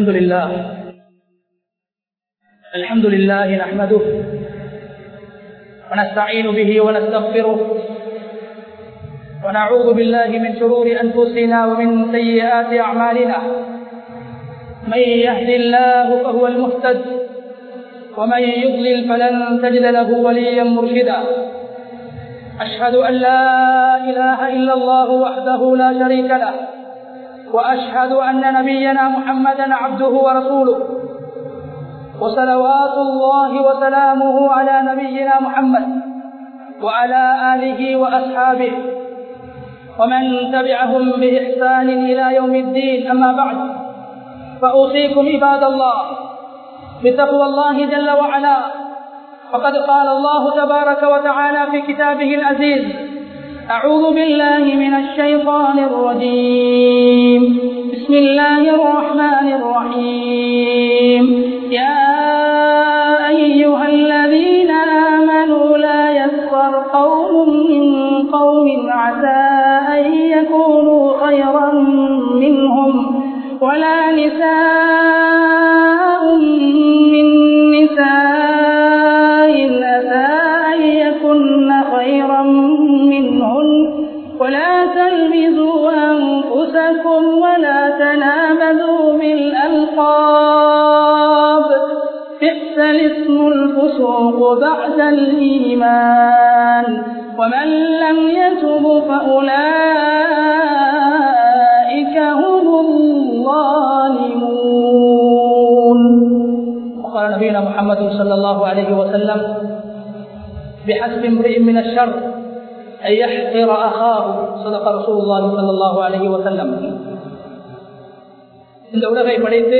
الحمد لله. الحمد لله نحمده ونستعين به ونستغفره ونعوذ بالله من شرور أنفسنا ومن سيئات أعمالنا. من يهد الله فهو المهتد ومن يضلل فلن تجد له وليا مرشدا. أشهد أن لا إله إلا الله وحده لا شريك له. وأشهد أن نبينا محمدا عبده ورسوله. وصلوات الله وسلامه على نبينا محمد وعلى آله وأصحابه. ومن تبعهم بإحسان إلى يوم الدين أما بعد. فأوصيكم عباد الله بتقوى الله جل وعلا. فقد قال الله تبارك وتعالى في كتابه العزيز أعوذ بالله من الشيطان الرجيم. بسم الله الرحمن الرحيم. يا أيها الذين آمنوا لا يسخر قوم من قوم عسى أن يكونوا خيرا منهم ولا نساء أنفسكم ولا تنابذوا بالألقاب. بئس الاسم الفسوق بعد الإيمان. ومن لم يتب فأولئك هم الظالمون. وقال نبينا محمد صلى الله عليه وسلم بحسب امرئ من الشر أن يحقر أخاه صدق رسول الله صلى الله عليه وسلم இந்த உலகை படைத்து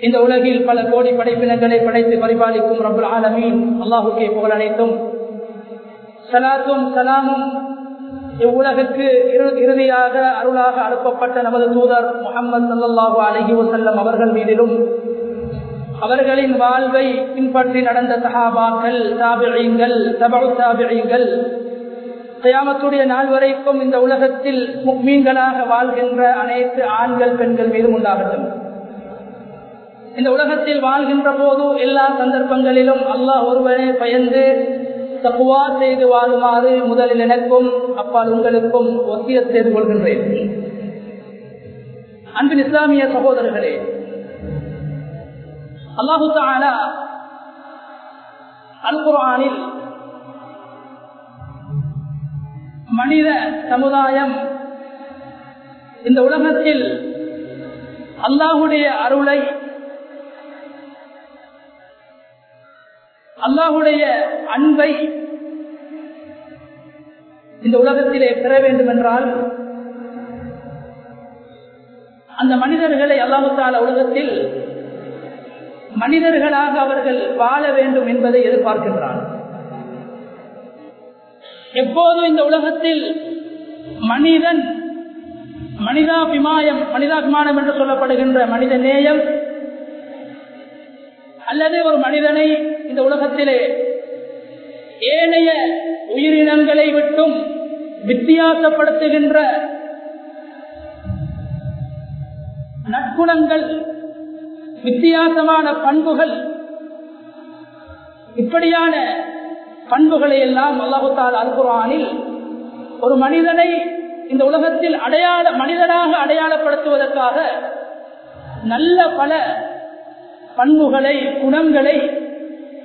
இந்த உலகில் பல கோடி படைப்பினங்களை படைத்து பரிபாலிக்கும் ரபுல் ஆலமீன் அல்லாஹுக்கே புகழ் அனைத்தும் சலாத்தும் சலாமும் இவ்வுலகுக்கு இறுதியாக அருளாக அனுப்பப்பட்ட நமது தூதர் முகமது சல்லாஹூ அலஹி வசல்லம் அவர்கள் மீதிலும் அவர்களின் வாழ்வை பின்பற்றி நடந்த சஹாபாக்கள் தாபிழிங்கள் தபு தாபிழிங்கள் கயாமத்துடைய நாள் வரைக்கும் இந்த உலகத்தில் மீன்களாக வாழ்கின்ற அனைத்து ஆண்கள் பெண்கள் மீதும் உண்டாகட்டும். இந்த உலகத்தில் வாழ்கின்ற போது எல்லா சந்தர்ப்பங்களிலும் அல்லாஹ் ஒருவனே பயந்து தப்புவா செய்து வாழுமாறு முதலில் எனக்கும் அப்பால் உங்களுக்கும் ஒத்திய செய்து கொள்கின்றேன். அன்பின் இஸ்லாமிய சகோதரர்களே அல்லாஹு தாலா அல் குரானில் மனித சமுதாயம் இந்த உலகத்தில் அல்லாஹுடைய அருளை அல்லாஹுடைய அன்பை இந்த உலகத்திலே பெற வேண்டும் என்றால் அந்த மனிதர்களை அல்லாஹால உலகத்தில் மனிதர்களாக அவர்கள் வாழ வேண்டும் என்பதை எதிர்பார்க்கின்றான் எப்போதும் இந்த உலகத்தில் மனிதன் மனிதாபிமாயம் மனிதாபிமானம் என்று சொல்லப்படுகின்ற மனித நேயம் அல்லது ஒரு மனிதனை இந்த உலகத்திலே ஏனைய உயிரினங்களை விட்டும் வித்தியாசப்படுத்துகின்ற நற்குணங்கள் வித்தியாசமான பண்புகள். இப்படியான பண்புகளை எல்லாம் அல்லாஹுத்தால் அல்குரானில் ஒரு மனிதனை இந்த உலகத்தில் அடையாள மனிதனாக அடையாளப்படுத்துவதற்காக நல்ல பல பண்புகளை குணங்களை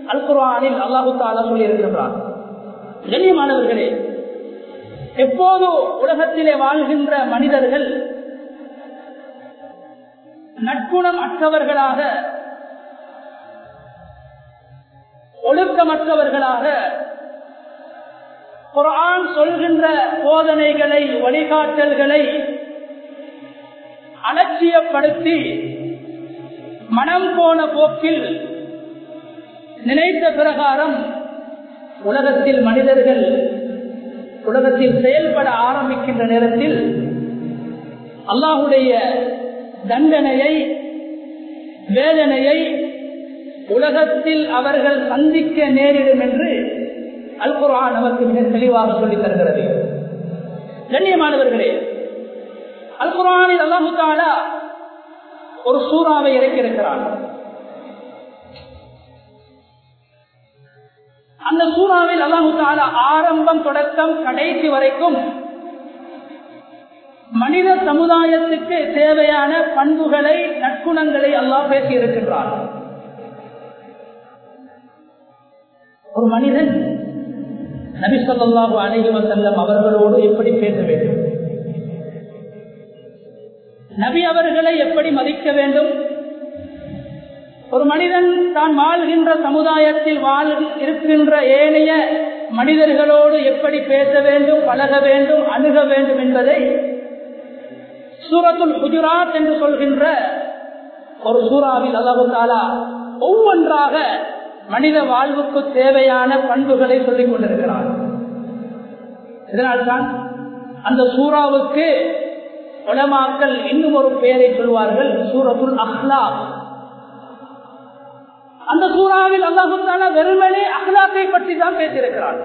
அல்குரானில் அல்லாஹு தாலா சொல்லியிருக்கிறார் கண்ணியமானவர்களே எப்போது உலகத்திலே வாழ்கின்ற மனிதர்கள் நற்குணம் அற்றவர்களாக ஒழுக்கமற்றவர்களாக குரான் சொல்கின்ற போதனைகளை வழிகாட்டல்களை அலட்சியப்படுத்தி மனம் போன போக்கில் நினைத்த பிரகாரம் உலகத்தில் மனிதர்கள் உலகத்தில் செயல்பட ஆரம்பிக்கின்ற நேரத்தில் அல்லாஹுடைய தண்டனையை வேதனையை உலகத்தில் அவர்கள் சந்திக்க நேரிடும் என்று அல் குரான் நமக்கு மிக தெளிவாக சொல்லித் தருகிறது. கண்ணியமானவர்களே அல் குரானில் அல்லாஹு ஒரு சூறாவை இறக்கியிருக்கிறான். அந்த சூறாவில் அல்லாஹு ஆரம்பம் தொடக்கம் கடைசி வரைக்கும் மனித சமுதாயத்துக்கு தேவையான பண்புகளை நற்குணங்களை அல்லாஹ் பேசி இருக்கின்றார் ஒரு மனிதன் நபி சொல்லாஹு அலைஹி வசல்லம் அவர்களோடு எப்படி பேச வேண்டும்? நபி அவர்களை எப்படி மதிக்க வேண்டும்? ஒரு மனிதன் தான் வாழ்கின்ற சமுதாயத்தில் வாழ் இருக்கின்ற ஏனைய மனிதர்களோடு எப்படி பேச வேண்டும் பழக வேண்டும் அணுக வேண்டும் என்பதை சூரத்துல் குஜராத் என்று சொல்கின்ற ஒரு சூறாவில் அல்லாஹு தாலா ஒவ்வொன்றாக மனித வாழ்வுக்கு தேவையான பண்புகளை சொல்லிக் கொண்டிருக்கிறார். இதனால்தான் அந்த சூறாவுக்கு உலமாக்கள் இன்னும் ஒரு பெயரை சொல்வார்கள் சூரத்துல் அஹ்லா அந்த சூறாவில் அல்லாஹுத்தான வெறுமனே அஹ்லாக்கை பற்றி தான் பேசியிருக்கிறார்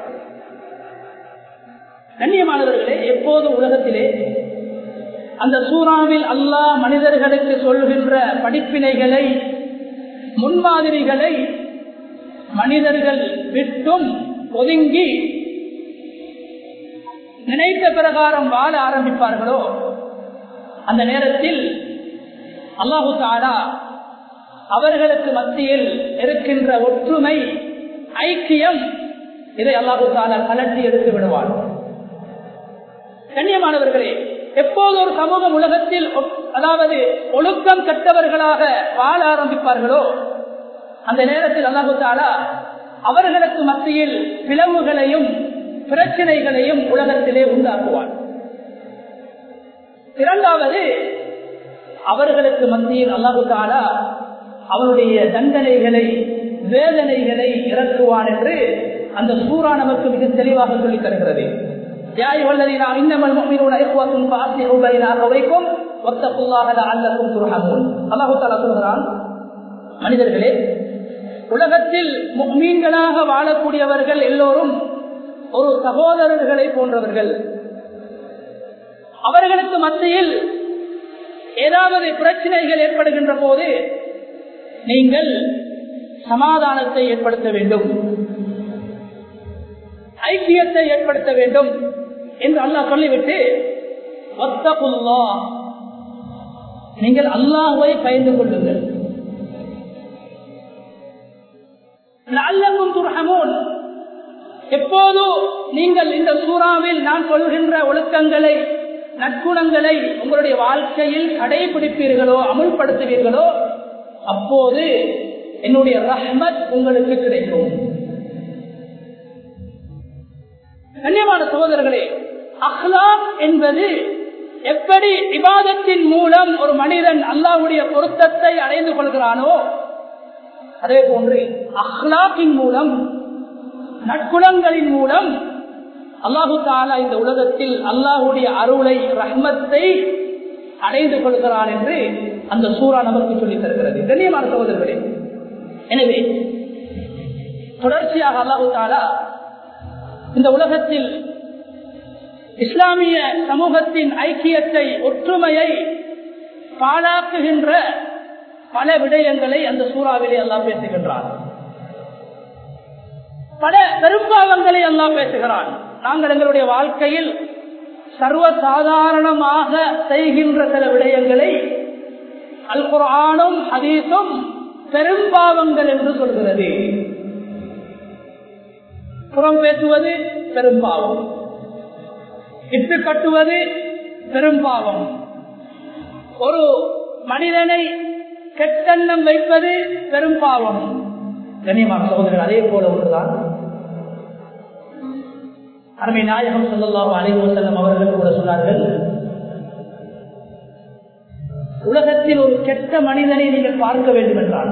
கண்ணியமானவர்களே எப்போது உலகத்திலே அந்த சூறாவில் அல்லாஹ் மனிதர்களுக்கு சொல்கின்ற படிப்பினைகளை முன்மாதிரிகளை மனிதர்கள் விட்டும் ஒதுங்கி நினைத்த பிரகாரம் வாழ ஆரம்பிப்பார்களோ அந்த நேரத்தில் அல்லாஹு தாலா அவர்களுக்கு மத்தியில் இருக்கின்ற ஒற்றுமை ஐக்கியம் இதை அல்லாஹு தாலா கலட்டி எடுத்து விடுவார் கண்ணியமானவர்களே எப்போது ஒரு சமூகம் உலகத்தில் அதாவது ஒழுக்கம் கட்டவர்களாக வாழ ஆரம்பிப்பார்களோ அந்த நேரத்தில் அல்லாஹு தாலா அவர்களுக்கு மத்தியில் பிளவுகளையும் பிரச்சனைகளையும் உலகத்திலே உண்டாக்குவார் இரண்டாவது அவர்களுக்கு மத்தியில் அல்லாஹு தாலா அவருடைய தண்டனைகளை வேதனைகளை இறக்குவான் என்று அந்த சூறா நமக்கு மிக தெளிவாக சொல்லித் தருகிறது. மனிதர்களே உலகத்தில் மீன்களாக வாழக்கூடியவர்கள் எல்லோரும் ஒரு சகோதரர்களை போன்றவர்கள். அவர்களுக்கு மத்தியில் ஏதாவது பிரச்சனைகள் ஏற்படுகின்ற போது நீங்கள் சமாதானத்தை ஏற்படுத்த வேண்டும். ஐக்கியத்தை ஏற்படுத்த வேண்டும். என்று அல்லாஹ் சொல்லிவிட்டு நீங்கள் அல்லாஹுவை பயந்து கொள்ளுங்கள். அல்லக்கும் எப்போது நீங்கள் இந்த சூறாவில் நான் சொல்கின்ற ஒழுக்கங்களை நற்குணங்களை உங்களுடைய வாழ்க்கையில் கடைபிடிப்பீர்களோ அமுல்படுத்துவீர்களோ அப்போது என்னுடைய ரஹ்மத் உங்களுக்கு கிடைக்கும். கண்ணியமான சகோதரர்களே அஹ்லாப் என்பது எப்படி விவாதத்தின் மூலம் ஒரு மனிதன் அல்லாவுடைய பொருத்தத்தை அடைந்து கொள்கிறானோ அதே போன்று அஹ்லாக்கின் மூலம் நற்குணங்களின் மூலம் அல்லாஹு தாலா இந்த உலகத்தில் அல்லாஹுடைய அருளை ரஹ்மத்தை அடைந்து கொள்கிறான் என்று அந்த சூறா நமக்கு சொல்லித் தருகிறது. கண்ணியமான சகோதரர்களே எனவே தொடர்ச்சியாக அல்லாஹு தாலா இந்த உலகத்தில் இஸ்லாமிய சமூகத்தின் ஐக்கியத்தை ஒற்றுமையை பாழாக்குகின்ற பல விடயங்களை அந்த சூறாவிலே எல்லாம் பேசுகின்றார் பல பெரும்பாவங்களை எல்லாம் பேசுகிறான். நாங்கள் எங்களுடைய வாழ்க்கையில் சர்வ சாதாரணமாக செய்கின்ற சில விடயங்களை அல் குரானும் ஹதீஸும் பெரும்பாவங்கள் என்று சொல்கிறது. புறம் பேசுவது பெரும்பாவம். இட்டு கட்டுவது பெரும்பாவம். ஒரு மனிதனை கெட்டெண்ணம் வைப்பது பெரும்பாவம். கண்ணியமான சகோதரர்கள் அதே போல ஒன்றுதான். அருமை நாயகம் சொல்லலாம் அலைவு அவர்கள் கூட சொன்னார்கள் உலகத்தில் ஒரு கெட்ட மனிதனை நீங்கள் பார்க்க வேண்டும் என்றால்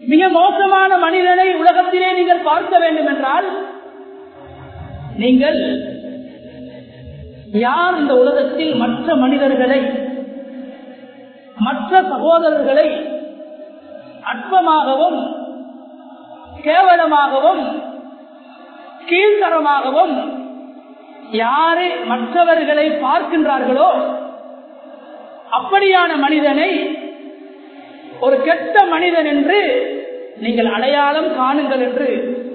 மிக மோசமான மனிதனை உலகத்திலே நீங்கள் பார்க்க வேண்டும் என்றால் நீங்கள் யார் இந்த உலகத்தில் மற்ற மனிதர்களை மற்ற சகோதரர்களை அற்பமாகவும் கேவலமாகவும் கீழ்த்தரமாகவும் யாரு மற்றவர்களை பார்க்கின்றார்களோ அப்படியான மனிதனை ஒரு கெட்ட மனிதன் என்று நீங்கள் அடையாளம் காணுங்கள் என்று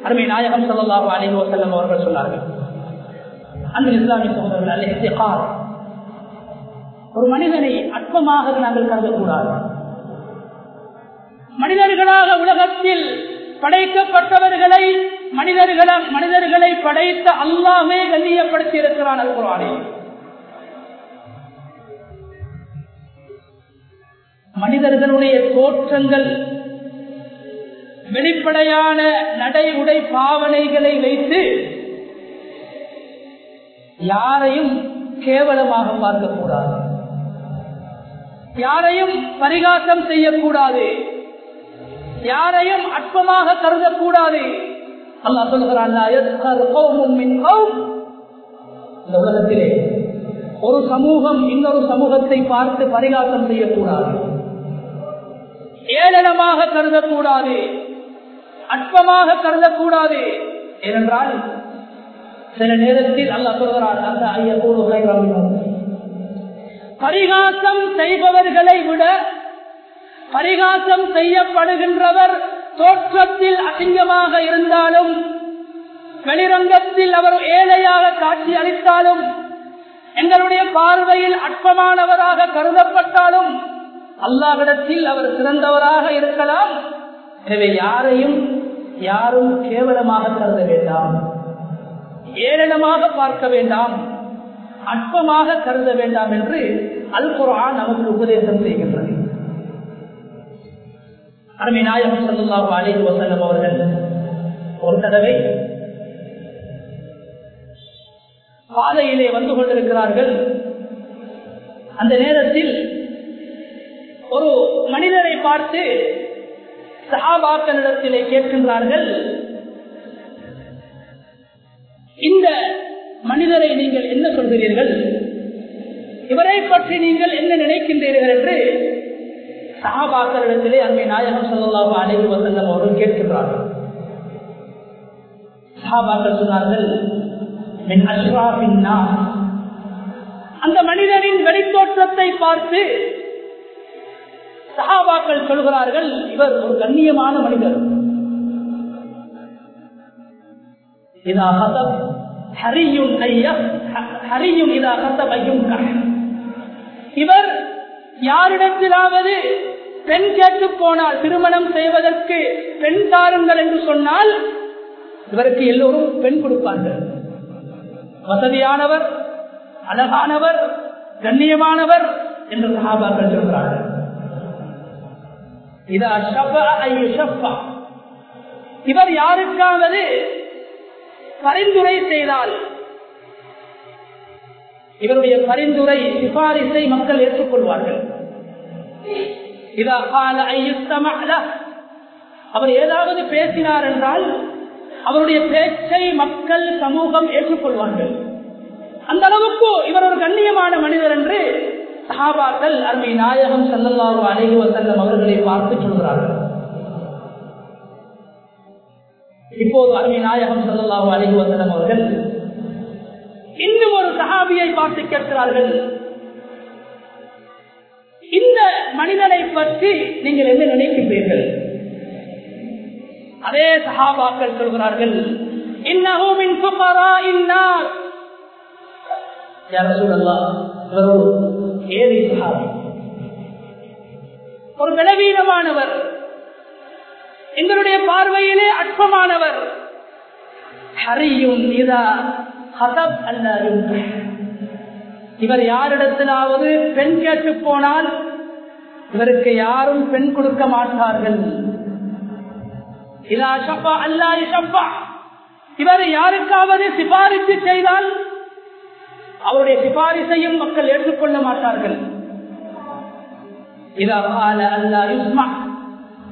அருமை நாயகம் சொல்லலாம் அலைஹி அவர்கள் சொன்னார்கள். அன்பு இஸ்லாமிய சகோதரர்கள் அல்ல ஒரு மனிதனை அற்பமாக நாங்கள் கருதக்கூடாது. மனிதர்களாக உலகத்தில் படைக்கப்பட்டவர்களை மனிதர்கள மனிதர்களை படைத்த அல்லாமே கண்ணியப்படுத்தி இருக்கிறான் அல்குரானே மனிதர்களுடைய தோற்றங்கள் வெளிப்படையான நடை உடை பாவனைகளை வைத்து யாரையும் கேவலமாக பார்க்கக்கூடாது. யாரையும் பரிகாசம் செய்யக்கூடாது. யாரையும் அற்பமாக கருதக்கூடாது. அல்லா சொல்கிறான் இந்த உலகத்திலே ஒரு சமூகம் இன்னொரு சமூகத்தை பார்த்து பரிகாசம் செய்யக்கூடாது. ஏளனமாக கருதக்கூடாது. அற்பமாக கருதக்கூடாது. ஏனென்றால் சில நேரத்தில் அல்ல சொல்கிறார் அந்த ஐயக்கூடு பரிகாசம் செய்பவர்களை விட பரிகாசம் செய்யப்படுகின்றவர் தோற்றத்தில் அசிங்கமாக இருந்தாலும் வெளிரங்கத்தில் அவர் ஏழையாக காட்சி அளித்தாலும் எங்களுடைய பார்வையில் அற்பமானவராக கருதப்பட்டாலும் அல்லாவிடத்தில் அவர் சிறந்தவராக இருக்கலாம். எனவே யாரையும் யாரும் கேவலமாக கருத வேண்டாம். ஏளனமாக பார்க்க வேண்டாம் அற்பமாக கருத வேண்டாம் என்று அல் குரான் நமக்கு உபதேசம் செய்கின்றது. அருமை நாயகம் சல்லாஹு அலிஹி வசல்லம் அவர்கள் ஒரு தடவை பாதையிலே வந்து கொண்டிருக்கிறார்கள். அந்த நேரத்தில் ஒரு மனிதரை பார்த்து சஹாபாக்களிடத்திலே கேட்கின்றார்கள் இந்த மனிதரை நீங்கள் என்ன சொல்கிறீர்கள்? இவரை பற்றி நீங்கள் என்ன நினைக்கின்றீர்கள் என்று சகாபாக்களிடத்திலே அங்கே நாயகம் சொல்லலாக அழைவு வசல்லம் அவர்கள் கேட்கின்றார்கள். சகாபாக்கள் சொன்னார்கள் அந்த மனிதனின் வெளித்தோற்றத்தை பார்த்து சகாபாக்கள் சொல்கிறார்கள் இவர் ஒரு கண்ணியமான மனிதர். இதா ஹதப் ஹரியுன் ஹரியும் இதா ஹதப் இவர் யாரிடத்திலாவது பெண் கேட்டு போனால் திருமணம் செய்வதற்கு பெண் தாருங்கள் என்று சொன்னால் இவருக்கு எல்லோரும் பெண் கொடுப்பார்கள். வசதியானவர் அழகானவர் கண்ணியமானவர் என்று சகாபாக்கள் சொல்கிறார்கள். இவர் யாருக்காவது பரிந்துரை செய்தால். இவருடைய பரிந்துரை சிபாரிசை மக்கள் ஏற்றுக்கொள்வார்கள். அவர் ஏதாவது பேசினார் என்றால் அவருடைய பேச்சை மக்கள் சமூகம் ஏற்றுக்கொள்வார்கள். அந்த அளவுக்கு இவர் ஒரு கண்ணியமான மனிதர் என்று சஹாபாக்கள் அருமை நாயகம் செல்லல்லாறு அழகி வசல்லம் அவர்களை பார்த்து சொல்கிறார்கள். இப்போது அருமை நாயகம் செல்லல்லாறு அழகி வசல்லம் அவர்கள் இன்னும் ஒரு சஹாபியை பார்த்து கேட்கிறார்கள். இந்த மனிதனை பற்றி நீங்கள் என்ன நினைக்கின்றீர்கள்? அதே சஹாபாக்கள் சொல்கிறார்கள் இன்னஹூமின் ஃபுகரா இன்னார் ஒரு பலவீனமானவர் எங்களுடைய பார்வையிலே அற்பமானவர். ஹரியும் இதா ஹதப் அல்ல இவர் யாரிடத்திலாவது பெண் கேட்டு போனால் இவருக்கு யாரும் பெண் கொடுக்க மாட்டார்கள். இதா ஷப்பா அல்லா ஷப்பா இவர் யாருக்காவது சிபாரிசு செய்தால் அவருடைய சிபாரிசையும் மக்கள் ஏற்றுக்கொள்ள மாட்டார்கள். இதா அல்லா யுஸ்மா.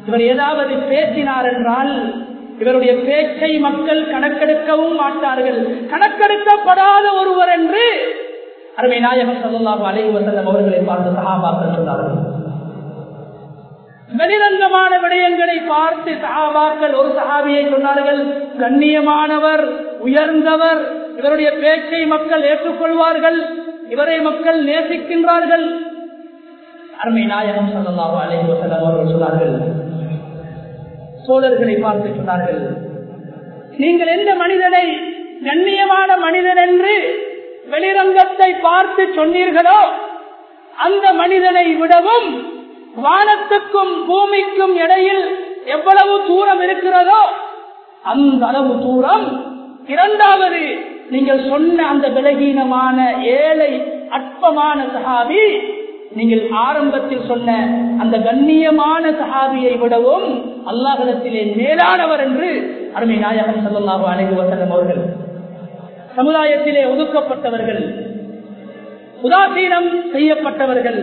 இவர் ஏதாவது பேசினார் என்றால் இவருடைய பேச்சை மக்கள் கணக்கெடுக்கவும் மாட்டார்கள். கணக்கெடுக்கப்படாத ஒருவர் என்று அருமை நாயகம் சொல்லலாம் அலைவு வசல்லம் அவர்களை பார்த்து சகாபாக்கள் சொன்னார்கள். வெளிரங்கமான விடயங்களை பார்த்து சகாபாக்கள் ஒரு சகாபியை சொன்னார்கள் கண்ணியமானவர் உயர்ந்தவர் இவருடைய பேச்சை மக்கள் ஏற்றுக்கொள்வார்கள் இவரை மக்கள் நேசிக்கின்றார்கள். அருமை நாயகம் சொல்லலாம் அலைவு வஸல்லம் அவர்கள் சொன்னார்கள் தோழர்களை பார்த்து சொன்னார்கள். நீங்கள் எந்த மனிதனை கண்ணியமான மனிதன் என்று வெளிரங்கத்தை பார்த்து சொன்னீர்களோ அந்த மனிதனை விடவும் வானத்துக்கும் பூமிக்கும் இடையில் எவ்வளவு தூரம் இருக்கிறதோ அந்த அளவு தூரம் இரண்டாவது நீங்கள் சொன்ன அந்த விலகீனமான ஏழை அற்பமான சகாபி நீங்கள் ஆரம்பத்தில் சொன்ன அந்த கண்ணியமான சகாபியை விடவும் அல்லாஹிடத்திலே மேலானவர் என்று அருமை நாயகன் சல்லாஹு அலைஹி வசல்லம் அவர்கள். சமுதாயத்திலே ஒதுக்கப்பட்டவர்கள் உதாசீனம் செய்யப்பட்டவர்கள்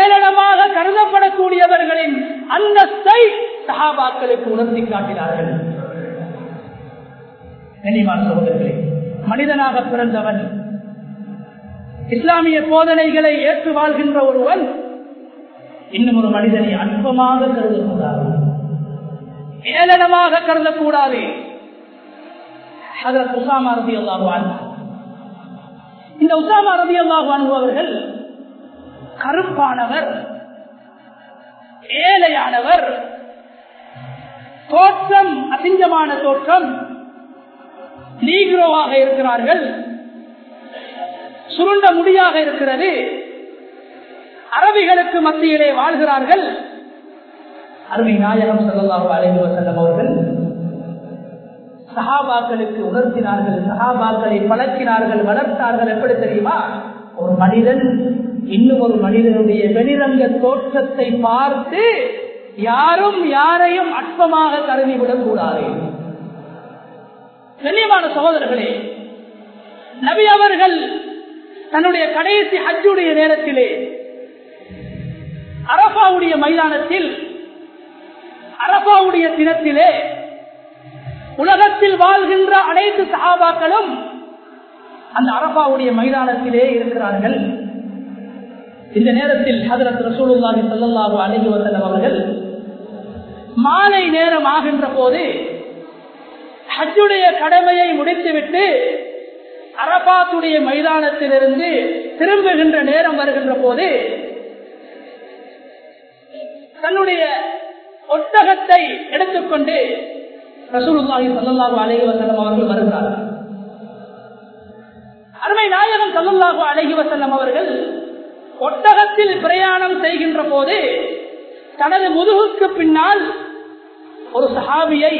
ஏளனமாக கருதப்படக்கூடியவர்களின் அந்தஸ்தை சகாபாக்களுக்கு உணர்த்தி காட்டினார்கள். கண்ணியமான சகோதரர்களே மனிதனாக பிறந்தவன் இஸ்லாமிய போதனைகளை ஏற்று வாழ்கின்ற ஒருவன் இன்னும் ஒரு மனிதனை அற்பமாக கருதக்கூடாது. ஏளனமாக கருதக்கூடாது. அதற்கு உசாமா ரதி அல்லாஹுவான் இந்த உசாமா ரதி அல்லாஹுவான் அவர்கள் கருப்பானவர் ஏழையானவர் தோற்றம் அசிங்கமான தோற்றம் நீக்ரோவாக இருக்கிறார்கள். சுருண்ட முடியாக இருக்கிறது. அரபிகளுக்கு மத்தியிலே வாழ்கிறார்கள். அருமை நாயகம் செல்லல்லாஹு அழைந்து செல்லும் அவர்கள் சகாபாக்களுக்கு உணர்த்தினார்கள் சகாபாக்களை பழக்கினார்கள் வளர்த்தார்கள். எப்படி தெரியுமா? ஒரு மனிதன் இன்னும் ஒரு மனிதனுடைய வெளிரங்க தோற்றத்தை பார்த்து யாரும் யாரையும் அற்பமாக கருதிவிடக் கூடாது. கண்ணியமான சகோதரர்களே நபி அவர்கள் தன்னுடைய கடைசி ஹஜ்ஜுடைய நேரத்திலே அரபாவுடைய மைதானத்தில் அரபாவுடைய தினத்திலே உலகத்தில் வாழ்கின்ற அனைத்து சகாபாக்களும் அந்த அரபாவுடைய மைதானத்திலே இருக்கிறார்கள். இந்த நேரத்தில் ஹதரத் ரசூலுல்லாஹி ஸல்லல்லாஹு அலைஹி வஸல்லம் அவர்கள் மாலை நேரம் ஆகின்ற போது ஹஜ்ஜுடைய கடமையை முடித்துவிட்டு அரபாத்துடைய மைதானத்திலிருந்து திரும்புகின்ற நேரம் வருகின்ற போது தன்னுடைய ஒட்டகத்தை எடுத்துக்கொண்டு ரசூலுல்லாஹி ஸல்லல்லாஹு அலஹி வசல்லம் அவர்கள் வருகிறார்கள். அருமை நாயகம் ஸல்லல்லாஹு அலஹி வசல்லம் அவர்கள் ஒட்டகத்தில் பிரயாணம் செய்கின்ற போது தனது முதுகுக்கு பின்னால் ஒரு சஹாபியை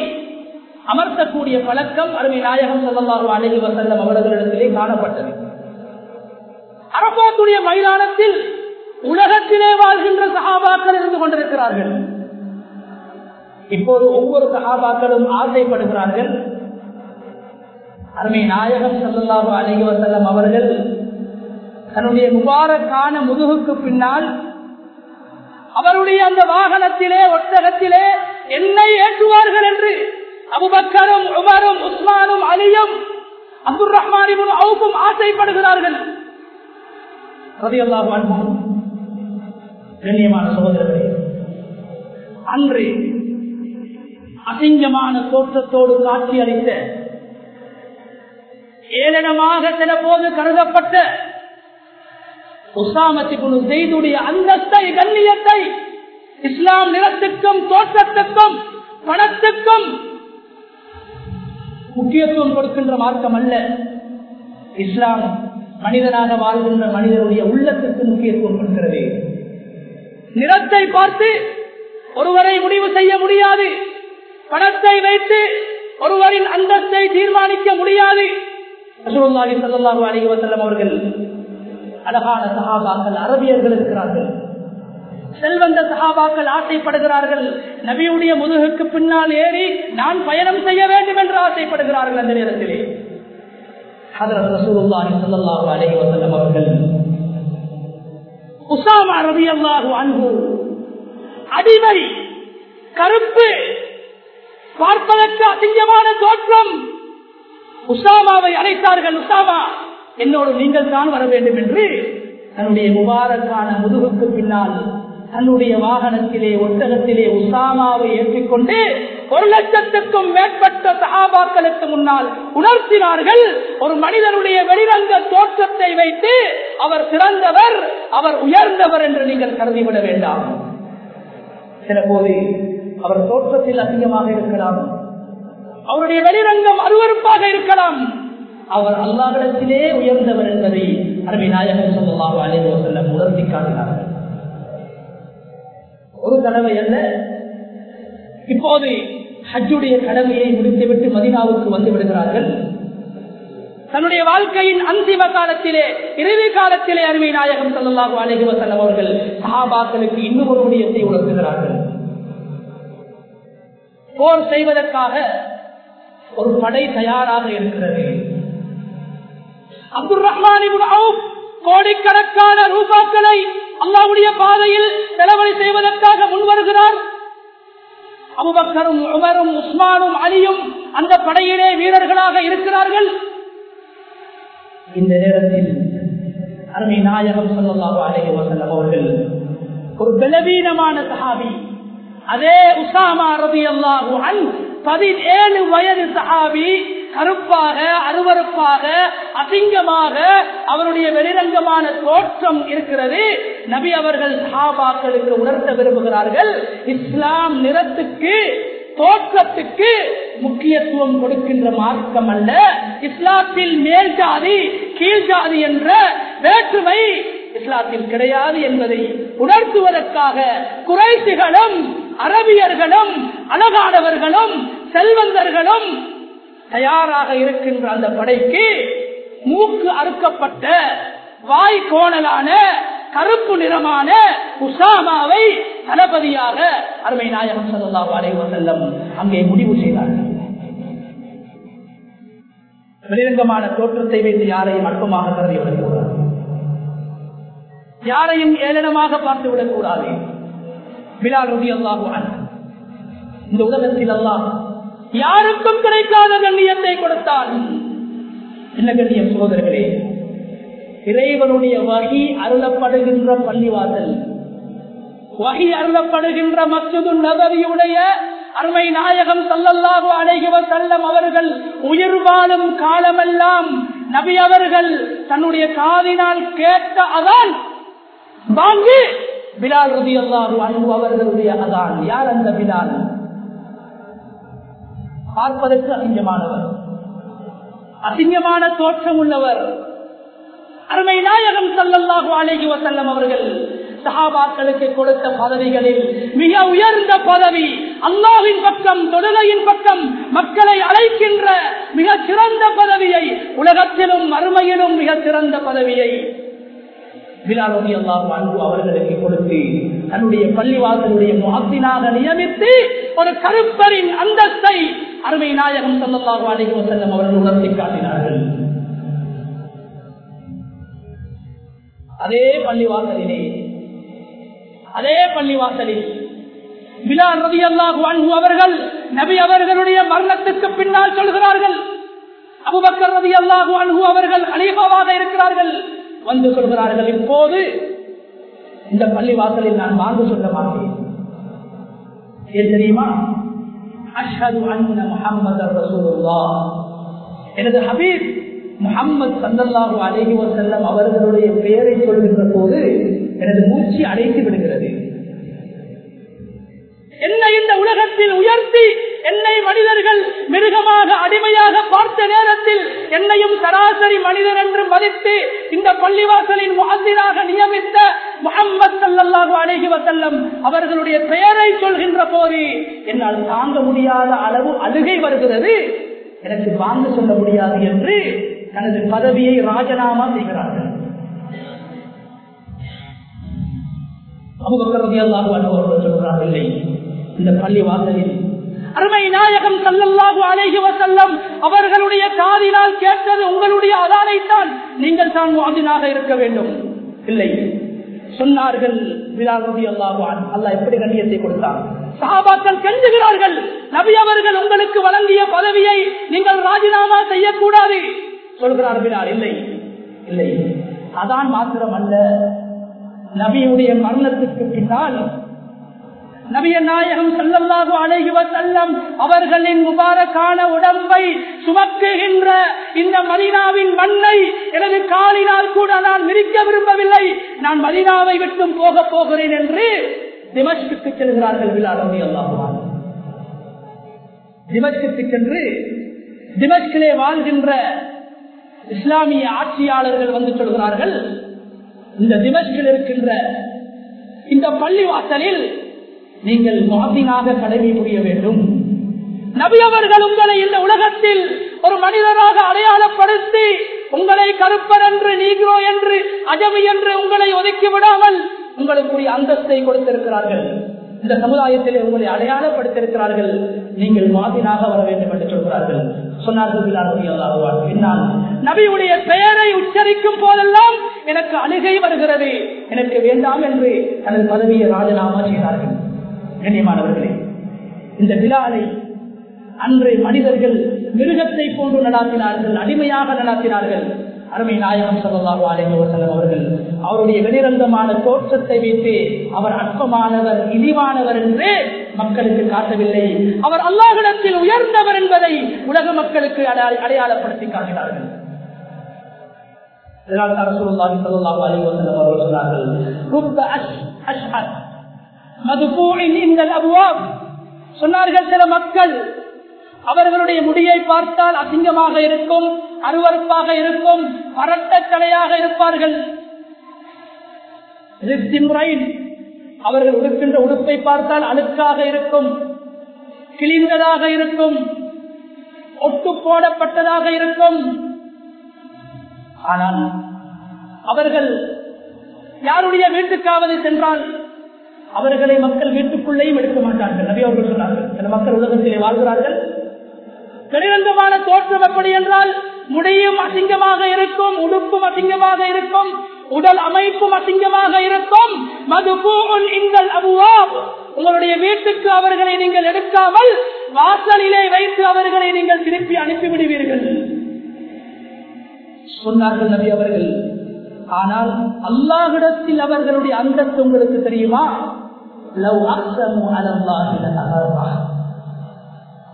அமர்த்தக்கூடிய பழக்கம் அருமை நாயகம் ஸல்லல்லாஹு அழகி வசல்லம் அவர்களிடத்திலே காணப்பட்டது. அரபாத்துடைய மைதானத்தில் உலகத்திலே வாழ்கின்ற சகாபாக்கள் இருந்து கொண்டிருக்கிறார்கள். இப்போது ஒவ்வொரு சகாபாக்களும் ஆசைப்படுகிறார்கள் அருமை நாயகம் சல்லாஹு அழகி வசல்லம் அவர்கள் தன்னுடைய முபாரக்கான முதுகுக்கு பின்னால் அவருடைய அந்த வாகனத்திலே ஒட்டகத்திலே என்னை ஏற்றுவார்கள் என்று அபுபக்கரும் உமரும் உஸ்மானும் அலியும் அப்துல் ரஹ்மானிபும் அவுக்கும் ஆசைப்படுகிறார்கள். கண்ணியமான சகோதரர்களே அன்று அசிங்கமான தோற்றத்தோடு காட்சி அளித்த ஏளனமாக சில போது கருதப்பட்ட உசாமத்திக்குழு செய்துடைய அந்தஸ்தை கண்ணியத்தை இஸ்லாம் நிலத்துக்கும் தோற்றத்துக்கும் பணத்துக்கும் முக்கியத்துவம் கொடுக்கின்ற மார்க்கம் அல்ல. இஸ்லாம் மனிதனாக வாழ்கின்ற மனிதனுடைய உள்ளத்திற்கு முக்கியத்துவம் கொடுக்கிறது. நிறத்தை பார்த்து ஒருவரை முடிவு செய்ய முடியாது. பணத்தை வைத்து ஒருவரின் அந்தஸ்தை தீர்மானிக்க முடியாது. அவர்கள் அழகான சகாபாக்கள் அரபியர்கள் இருக்கிறார்கள். செல்வந்த சகாபாக்கள் ஆசைப்படுகிறார்கள். நபியுடைய முதுகுக்கு பின்னால் ஏறி நான் பயணம் செய்ய வேண்டும் என்று ஆசைப்படுகிறார்கள் அந்த நேரத்திலே. அவர்கள் அடிமை கருப்பு பார்ப்பதற்கு அசிங்கமான தோற்றம். உசாமாவை அழைத்தார்கள் உசாமா என்னோடு நீங்கள் தான் வர வேண்டும் என்று. தன்னுடைய முபாரக்கான முதுகுக்கு பின்னால் தன்னுடைய வாகனத்திலே ஒட்டகத்திலே உசாமாவை ஏற்றிக்கொண்டு ஒரு லட்சத்துக்கும் மேற்பட்ட சகாபாக்களுக்கு முன்னால் உணர்த்தினார்கள். ஒரு மனிதனுடைய வெளிரங்க தோற்றத்தை வைத்து அவர் சிறந்தவர் அவர் உயர்ந்தவர் என்று நீங்கள் கருதிவிட வேண்டாம். சில போது அவர் தோற்றத்தில் அதிகமாக இருக்கலாம். அவருடைய வெளிரங்கம் அருவறுப்பாக இருக்கலாம். அவர் அல்லாவிடத்திலே உயர்ந்தவர் என்பதை அருமை நாயகன் சொல்லலாம் அலைவோ செல்லம் உணர்த்தி காட்டினார்கள். ஒரு தடவை அல்ல. இப்போது ஹஜ்ஜுடைய கடமையை முடித்துவிட்டு மதினாவுக்கு வந்து விடுகிறார்கள். தன்னுடைய வாழ்க்கையின் அந்திம காலத்திலே இறுதி காலத்திலே அருமை நாயகம் செல்லலாகும் அலைஹி வசல்லம் அவர்கள் சஹாபாக்களுக்கு இன்னும் ஒரு விடயத்தை உணர்த்துகிறார்கள். போர் செய்வதற்காக ஒரு படை தயாராக இருக்கிறது. அப்துல் ரஹ்மான் கோடிக்கணக்கான ரூபாக்களை அல்லாவுடைய பாதையில் செலவழி செய்வதற்காக முன்வருகிறார். அபுபக்கரும் உமரும் உஸ்மானும் அலியும் அந்த படையிலே வீரர்களாக இருக்கிறார்கள். இந்த நேரத்தில் அருமை நாயகம் சொல்லலாக அலைய வசல்லம் அவர்கள் ஒரு பலவீனமான சஹாபி அதே உசாமா ரபி அல்லாஹு பதினேழு வயது சஹாபி கருப்பாக அருவறுப்பாக அசிங்கமாக அவருடைய வெளிரங்கமான தோற்றம் இருக்கிறது. நபி அவர்கள் சஹாபாக்களுக்கு உணர்த்த விரும்புகிறார்கள் இஸ்லாம் நிறத்துக்கு தோற்றத்துக்கு முக்கியத்துவம் கொடுக்கின்ற மார்க்கம் அல்ல. இஸ்லாத்தில் மேல் ஜாதி கீழ் ஜாதி என்ற வேற்றுமை இஸ்லாத்தில் கிடையாது என்பதை உணர்த்துவதற்காக குறைசிகளும் அரபியர்களும் அழகானவர்களும் செல்வந்தர்களும் தயாராக இருக்கின்ற அந்த படைக்கு மூக்கு அறுக்கப்பட்ட வாய் கோணலான கருப்பு நிறமான உசாமாவை தளபதியாக அருமை நாயகம் சல்லா அலைவ செல்லம் அங்கே முடிவு செய்தார்கள். வெளிரங்கமான தோற்றத்தை வைத்து யாரையும் அற்பமாக கருதி விடக்கூடாது யாரையும் ஏளனமாக பார்த்து விடக்கூடாது. விழா ரவி அல்லாஹ் இந்த உலகத்தில் அல்லாஹ் யாருக்கும் கிடைக்காத கண்ணியத்தை கொடுத்தால் என்ன கண்ணியம் சகோதரர்களே? இறைவனுடைய வகி அருளப்படுகின்ற பள்ளிவாசல். வகி அருளப்படுகின்ற மற்றொரு நபரியுடைய அருமை நாயகம் சல்லல்லாஹு அலைகிவ செல்லம் அவர்கள் உயிர் வாழும் காலமெல்லாம் நபி அவர்கள் தன்னுடைய காதினால் கேட்ட அதான் வாங்கி பிலால் ரதி அல்லாஹு அன்பு அவர்களுடைய அதான். யார் அந்த பிலால்? பார்ப்பதற்கு அசிங்கமானவர். அசிங்கமான தோற்றம் உள்ளவர். அருமை நாயகம் சல்லல்லாஹு அலைஹி வசல்லம் அவர்கள் சஹாபாக்களுக்கு கொடுத்த பதவிகளில் மிக உயர்ந்த பதவி அல்லாவின் பக்கம் தொழுகையின் பக்கம் மக்களை அழைக்கின்ற மிக சிறந்த பதவியை உலகத்திலும் அருமையிலும் மிக சிறந்த பதவியை பிலாலோதி அல்லாஹ் அன்பு அவர்களுக்கு கொடுத்து தன்னுடைய பள்ளிவாசலுடைய முகத்தினாக நியமித்து ஒரு கருப்பரின் அந்தஸ்தை அருமை நாயகம் சல்லல்லாஹு அலைஹி வஸல்லம் அவர்கள் உணர்த்தி காட்டினார்கள். அதே பள்ளிவாசலிலே அதே பள்ளிவாசலில் பிலால் ரவி அல்லாஹு அன்பு அவர்கள் நபி அவர்களுடைய மரணத்துக்கு பின்னால் சொல்கிறார்கள். அபுபக்கர் ரவி அல்லாஹு அன்பு அவர்கள் அலீபாவாக இருக்கிறார்கள். வந்து சொல்கிறார்கள் இப்போது இந்த பள்ளி வாசலில் நான் வாழ்ந்து சொல்ல மாட்டேன். ஏன் தெரியுமா? அஷது அண்ண முகமது ரசூலுல்லாஹ். எனது ஹபீப் முகம்மது சந்தல்லாஹு அலைஹி செல்லம் அவர்களுடைய பெயரை சொல்கின்ற போது எனது மூச்சு அடைத்து விடுகிறது. என்ன இந்த உலகத்தில் உயர்த்தி என்னை மனிதர்கள் மிருகமாக அடிமையாக பார்த்த நேரத்தில் என்னையும் சராசரி மனிதன் என்று மதித்து இந்த பள்ளிவாசலின் முகந்திராக நியமித்த முகம்மது சல்லாஹூ அழகி வசல்லம் அவர்களுடைய பெயரை சொல்கின்ற போது என்னால் தாங்க முடியாத அளவு அழுகை வருகிறது. எனக்கு வாங்க சொல்ல முடியாது என்று தனது பதவியை ராஜினாமா செய்கிறார்கள். அபுபக்கரதி அல்லாஹு அவர்கள் சொல்கிறார்கள் இல்லை இந்த பள்ளி வாசலில் அருமை நாயகம் சல்லல்லாஹு அலைஹி வஸல்லம் அவர்களுடைய காதினால் கேட்டது உங்களுடைய அதானைத்தான். நீங்கள் தான் வாதினாக இருக்க வேண்டும். இல்லை. சொன்னார்கள் விழாவதி அல்லாஹு அல்லாஹ் எப்படி கண்ணியத்தை கொடுத்தார் சஹாபாக்கள் கெஞ்சுகிறார்கள். நபி அவர்கள் உங்களுக்கு வழங்கிய பதவியை நீங்கள் ராஜினாமா செய்யக்கூடாது. சொல்கிறார் பிலால். இல்லை. இல்லை. அதான் மாத்திரம் அல்ல நபியுடைய மரணத்துக்கு பின்னால் நபிய நாயகம் செல்லல்லாக அழகிவ செல்லம் அவர்களின் முபாரக்கான உடம்பை சுமக்குகின்ற இந்த மதினாவின் மண்ணை எனது காலினால் கூட நான் மிதிக்க விரும்பவில்லை. நான் மதினாவை விட்டும் போக போகிறேன் என்று திமஷ்குக்கு செல்கிறார்கள் விழாரவி அல்லாஹுவான் திமஷ்குக்கு சென்று திமஷ்கிலே வாழ்கின்ற இஸ்லாமிய ஆட்சியாளர்கள் வந்து சொல்கிறார்கள் இந்த திமஷ்கில் இருக்கின்ற இந்த பள்ளி வாசலில் நீங்கள் மாதினாக கடமை புரிய வேண்டும். நபி அவர்கள் உங்களை இந்த உலகத்தில் ஒரு மனிதராக அடையாளப்படுத்தி உங்களை கருப்பர் என்று நீக்ரோ என்று அஜமி என்று உங்களை ஒதுக்கி விடாமல் உங்களுக்குரிய அந்தஸ்தை கொடுத்திருக்கிறார்கள். இந்த சமுதாயத்திலே உங்களை அடையாளப்படுத்தியிருக்கிறார்கள். நீங்கள் மாதினாக வர வேண்டும் என்று சொல்கிறார்கள். சொன்னார்கள் நபியுடைய பெயரை உச்சரிக்கும் போதெல்லாம் எனக்கு அழுகை வருகிறது. எனக்கு வேண்டாம் என்று தனது பதவியை ராஜினாமா செய்தார்கள். கண்ணியமானவர்களே இந்த விழாவை அன்று மனிதர்கள் மிருகத்தை போன்று நடாத்தினார்கள் அடிமையாக நடாத்தினார்கள். அருமை நாயகம் சல்லாஹூ அலைவசலம் அவர்கள் அவருடைய வெளிரங்கமான தோற்றத்தை வைத்து அவர் அற்பமானவர் இழிவானவர் என்று மக்களுக்கு காட்டவில்லை. அவர் அல்லாஹிடத்தில் உயர்ந்தவர் என்பதை உலக மக்களுக்கு அடையாளப்படுத்தி காட்டினார்கள் சொன்னார்கள் சொன்னார்கள் சில மக்கள் அவர்களுடைய முடியை பார்த்தால் அசிங்கமாக இருக்கும் அருவறுப்பாக இருக்கும் பரட்டக்கலையாக இருப்பார்கள். அவர்கள் உடுக்கின்ற உடுப்பை பார்த்தால் அழுக்காக இருக்கும் கிழிந்ததாக இருக்கும் ஒட்டு போடப்பட்டதாக இருக்கும். ஆனால் அவர்கள் யாருடைய வீட்டுக்காவது சென்றால் அவர்களை மக்கள் வீட்டுக்குள்ளேயும் எடுக்க மாட்டார்கள். நபி அவர்கள் சொன்னார்கள் சில மக்கள் உலகத்திலே வாழ்கிறார்கள். கடினந்தமான தோற்றம் எப்படி என்றால் முடியும் அசிங்கமாக இருக்கும் உடுப்பும் அசிங்கமாக இருக்கும் உடல் அமைப்பும் அசிங்கமாக இருக்கும். மதுபூன் எங்கள் அபுவாப். உங்களுடைய வீட்டுக்கு அவர்களை நீங்கள் எடுக்காமல் வாசலிலே வைத்து அவர்களை நீங்கள் திருப்பி அனுப்பிவிடுவீர்கள். சொன்னார்கள் நபி அவர்கள் ஆனால் அல்லாஹிடத்தில் அவர்களுடைய அந்தஸ்து உங்களுக்கு தெரியுமா?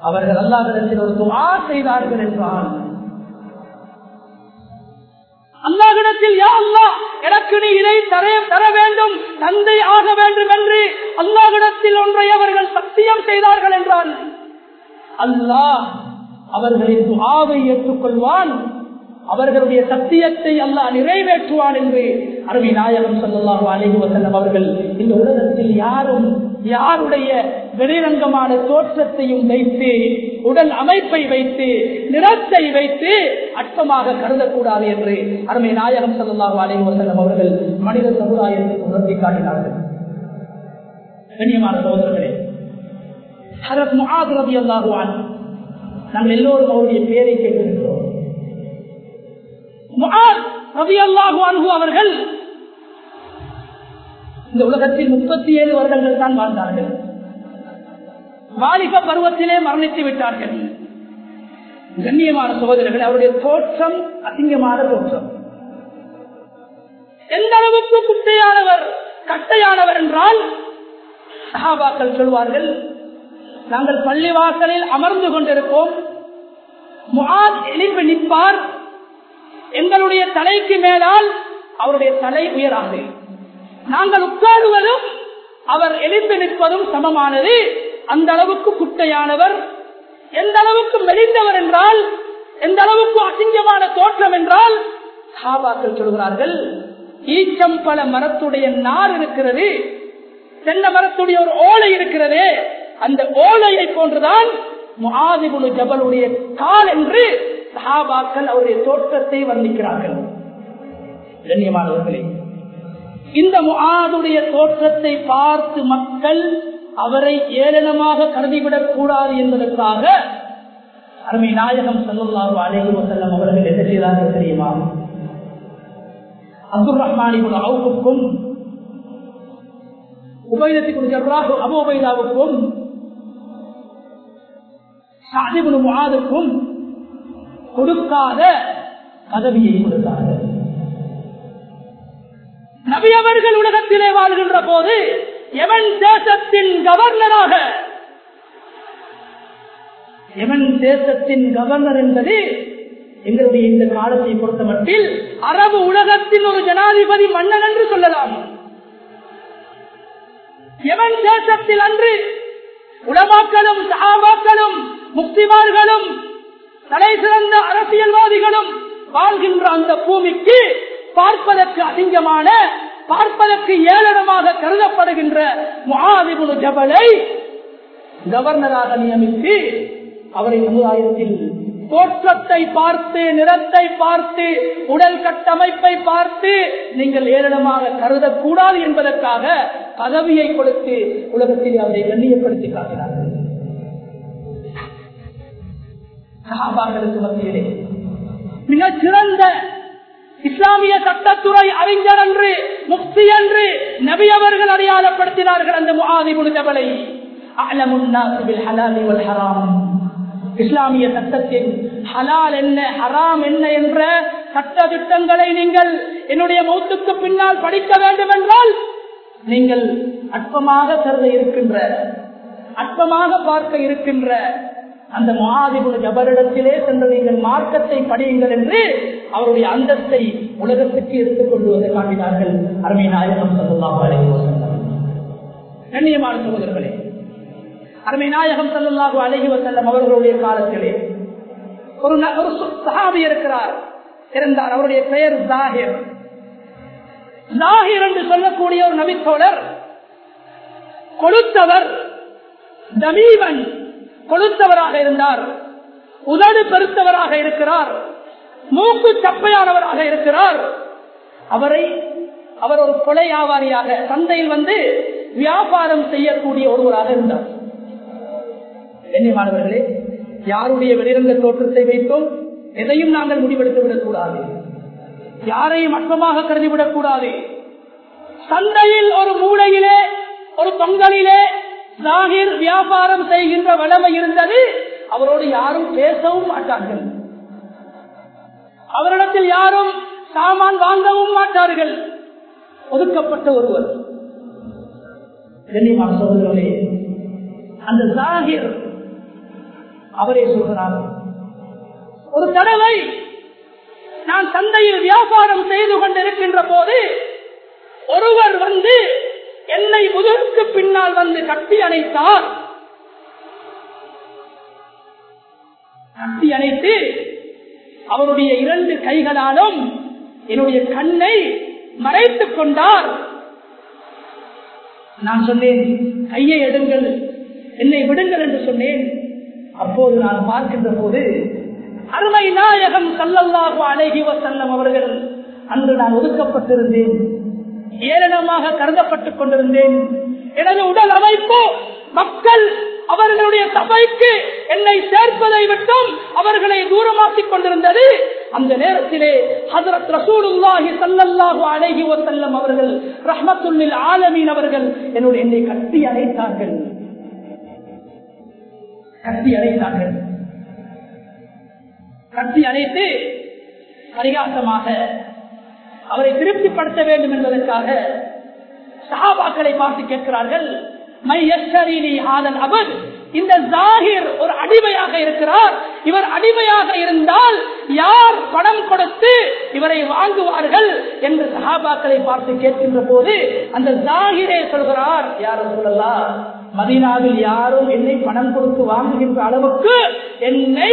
அவர்கள் அல்லாஹிடத்தில் ஒரு துவா செய்தார்கள் என்றால் அல்லாஹிடத்தில் யா அல்லா எனக்கு நீ இதை தர தர வேண்டும் தந்தை ஆக வேண்டும் என்று அல்லாஹிடத்தில் ஒன்றை அவர்கள் சத்தியம் செய்தார்கள் என்றான் அல்லாஹ் அவர்களின் துவாவை ஏற்றுக்கொள்வான். அவர்களுடைய சத்தியத்தை அல்லாஹ் நிறைவேற்றுவான் என்று அருமை நாயகம் சொல்லலாம் அலைஹி வசல்லம் அவர்கள் இந்த உலகத்தில் யாரும் யாருடைய வெளிரங்கமான தோற்றத்தையும் வைத்து உடல் அமைப்பை வைத்து நிறத்தை வைத்து அற்பமாக கருதக்கூடாது என்று அருமை நாயகம் சொல்லலாம் அலைஹி வசல்லம் அவர்கள் மனித சமுதாயத்தை உணர்த்தி காட்டினார்கள். கண்ணியமான சகோதரர்களே ஹரத் முஹாத் ரபி அல்லாஹுவான் நாங்கள் எல்லோரும் அவருடைய பேரை கேட்டிருக்கிறோம். அவர்கள் இந்த உலகத்தில் முப்பத்தி ஏழு வருடங்கள் தான் வாழ்ந்தார்கள். வாலிப பருவத்திலே மரணித்து விட்டார்கள். கண்ணியமான சகோதரர்கள் அவருடைய தோற்றம் அசிங்கமான தோற்றம். எந்த அளவுக்கு குட்டையானவர் கட்டையானவர் என்றால் சகாபாக்கள் சொல்வார்கள் நாங்கள் பள்ளி வாசலில் அமர்ந்து கொண்டிருப்போம். எழுப்பி நிற்பார் எங்களுடைய தலைக்கு மேலால் அவருடைய தலை உயராது. நாங்கள் உட்காருவதும் அவர் எழுந்து நிற்பதும் சமமானது. அந்த அளவுக்கு குட்டையானவர். எந்த அளவுக்கு மெலிந்தவர் என்றால் எந்த அளவுக்கு அசிங்கமான தோற்றம் என்றால் சாபாக்கள் சொல்கிறார்கள் ஈச்சம்பழ மரத்துடைய நார் இருக்கிறது. தென்னை மரத்துடைய ஒரு ஓலை இருக்கிறது. அந்த ஓலையை போன்றுதான் முகாதிபுலு ஜபலுடைய கால் என்று சஹாபாக்கள் அவருடைய தோற்றத்தை வர்ணிக்கிறார்கள். கண்ணியமானவர்களே இந்த முகாதுடைய தோற்றத்தை பார்த்து மக்கள் அவரை ஏளனமாக கருதிவிடக் கூடாது என்பதற்காக அருமை நாயகம் சல்லாஹு அலேஹி வசல்லம் அவர்கள் என்ன செய்தார்கள் தெரியுமா? அப்துல் ரஹ்மானிபுல் அவுக்கும் உபயத்துக்கு அபு உபைதாவுக்கும் சாதிபுல் முகாதுக்கும் கொடுக்காத பதவியை கொடுத்தார்கள் நபி அவர்கள் உலகத்திலே வாழ்கின்ற போது எவன் தேசத்தின் கவர்னராக எவன் தேசத்தின் கவர்னர் என்பது எங்களுடைய இந்த காலத்தை பொறுத்த மட்டில் அரபு உலகத்தின் ஒரு ஜனாதிபதி மன்னன் என்று சொல்லலாம். எவன் தேசத்தில் அன்று உலமாக்களும் சகாபாக்களும் முக்திமார்களும் தலை சிறந்த அரசியல்வாதிகளும் வாழ்கின்ற அந்த பூமிக்கு பார்ப்பதற்கு அதிகமான பார்ப்பதற்கு ஏளனமாக கருதப்படுகின்ற முகாதிபுல் ஜபலை கவர்னராக நியமித்து அவரை சமுதாயத்தில் தோற்றத்தை பார்த்து நிறத்தை பார்த்து உடல் கட்டமைப்பை பார்த்து நீங்கள் ஏளனமாக கருதக்கூடாது என்பதற்காக பதவியை கொடுத்து உலகத்தில் அவரை கண்ணியப்படுத்தி காட்டினார்கள். சகாபாக்களுக்கு மத்தியிலே. மிக சிறந்த இஸ்லாமிய சட்டத்துறை அறிஞர் என்று முக்தி என்று நபி அவர்கள் அடையாளப்படுத்தினார்கள் அந்த முகாதி முடிந்தவளை இஸ்லாமிய சட்டத்தின் ஹலால் என்ன ஹராம் என்ன என்ற சட்ட திட்டங்களை நீங்கள் என்னுடைய மௌத்துக்கு பின்னால் படிக்க வேண்டும் என்றால் நீங்கள் அற்பமாக கருத இருக்கின்ற அற்பமாக பார்க்க இருக்கின்ற அந்த மகாதிபுர ஜபரிடத்திலே சென்று நீங்கள் மார்க்கத்தை படியுங்கள் என்று அவருடைய அந்தஸ்தை உலகத்துக்கு எடுத்துக் கொள்வதை காட்டினார்கள். அருமை நாயகம் சல்லாஹு கண்ணியமான சகோதரர்களே அருமை நாயகம் சல்லாஹு அழகி வசல்லம் அவர்களுடைய காலத்திலே ஒரு ந- ஒரு சகாபி இருக்கிறார். இருந்தார் அவருடைய பெயர் ஜாகிர் ஜாகிர் என்று சொல்லக்கூடிய ஒரு நபித்தோழர் கொளுத்தவர் தமீவன் கொழுத்தவராக இருந்தார் உதடு பெருத்தவராக இருக்கிறார் மூக்கு சப்பையானவராக இருக்கிறார். அவரை அவர் ஒரு கொலை வியாபாரியாக சந்தையில் வந்து வியாபாரம் செய்யக்கூடிய ஒருவராக இருந்தார். மாணவர்களே யாருடைய வெளிரங்க தோற்றத்தை வைத்தோம் எதையும் நாங்கள் முடிவெடுத்து விடக்கூடாது. யாரையும் அற்பமாக கருதிவிடக் கூடாது சந்தையில் ஒரு மூளையிலே ஒரு தொங்கலிலே ஜாகிர் வியாபாரம் செய்கின்ற வளமை இருந்தது. அவரோடு யாரும் பேசவும் மாட்டார்கள். அவரிடத்தில் யாரும் சாமான் வாங்கவும் மாட்டார்கள். ஒதுக்கப்பட்ட ஒருவர். கண்ணியமான சகோதரர்களே அந்த ஜாகிர் அவரே சொல்கிறார் ஒரு தடவை நான் சந்தையில் வியாபாரம் செய்து கொண்டிருக்கின்ற போது ஒருவர் வந்து என்னை முதலுக்கு பின்னால் வந்து கட்டி அணைத்தார். கட்டி அணைத்து அவருடைய இரண்டு கைகளாலும் என்னுடைய கண்ணை மறைத்துக் கொண்டார். நான் சொன்னேன் கையை எடுங்கள் என்னை விடுங்கள் என்று சொன்னேன். அப்போது நான் பார்க்கின்ற போது அருமை நாயகம் சல்லல்லாஹு அலைஹி வஸல்லம் அவர்கள் அன்று நான் ஒதுக்கப்பட்டிருந்தேன். ஏளனமாக கருதப்பட்டுக் கொண்டிருந்தேன். எனது உடல் அமைப்பு மக்கள் அவர்களுடைய சபைக்கு என்னை சேர்ப்பதை விட்டும் அவர்களை தூரமாக்கிக் கொண்டிருந்தது. அந்த நேரத்திலே ஹசரத் ரசூலுல்லாஹி சல்லல்லாஹு அலைஹி வஸல்லம் அவர்கள் ரஹ்மத்துல்லில் ஆலமீன் அவர்கள் என்னுடைய என்னை கட்டி அழைத்தார்கள் கட்டி அழைத்தார்கள் கட்டி அழைத்து பரிகாசமாக அவரை திருப்திப்படுத்த வேண்டும் என்பதற்காக சஹாபாக்களை பார்த்து கேட்கிறார்கள் மை யஸ்ஸரினி ஹாதல் அபத். இந்த ஜாகிர் ஒரு அடிமையாக இருக்கிறார். இவர் அடிமையாக இருந்தால் யார் பணம் கொடுத்து இவரை வாங்குவார்கள் என்று சஹாபாக்களை பார்த்து கேட்கின்ற போது அந்த ஜாகிரே சொல்கிறார் யார் சொல்லலாம் மதீனாவில் யாரும் என்னை பணம் கொடுத்து வாங்குகின்ற அளவுக்கு என்னை